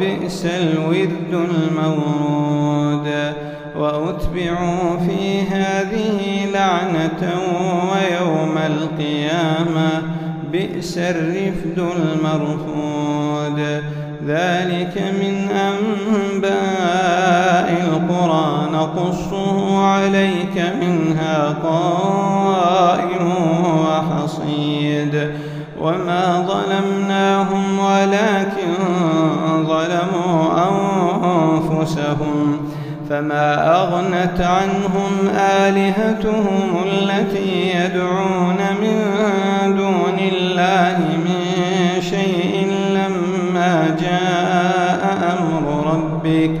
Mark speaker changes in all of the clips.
Speaker 1: وبئس الورد المورود وأتبعوا في هذه لعنة ويوم القيامة بئس الرفد المرفود ذلك من أنباء القرى نقصه عليك منها قائم وحصيد وما ظلمناهم ولكن ظلموا أنفسهم فما أغنت عنهم آلهتهم التي يدعون من دون الله من شيء لما جاء أمر ربك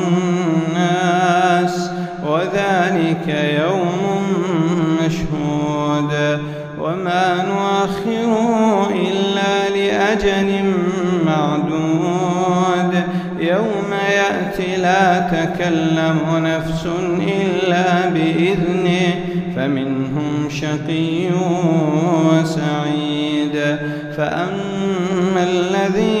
Speaker 1: وذلك يوم مشهود وما نؤخره إلا لأجل معدود يوم يأتي لا تكلم نفس إلا بإذنه فمنهم شقي وسعيد فأما الذين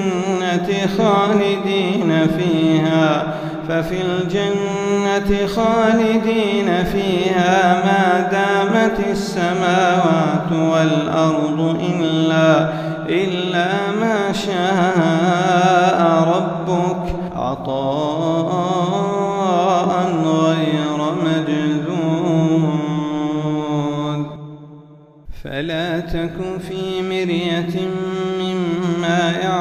Speaker 1: خالدين فيها ففي الجنة خالدين فيها ما دامت السماوات والأرض إلا إلا ما شاء ربك. عطاء غير مجذود فلا تك في مرية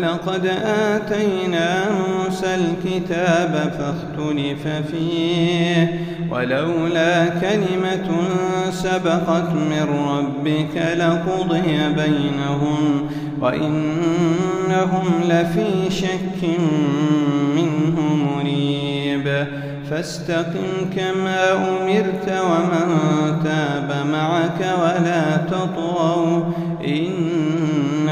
Speaker 1: ولقد آتينا موسى الكتاب فاختلف فيه ولولا كلمة سبقت من ربك لقضي بينهم وإنهم لفي شك منه مريب. فاستقم كما أمرت ومن تاب معك ولا تطغوا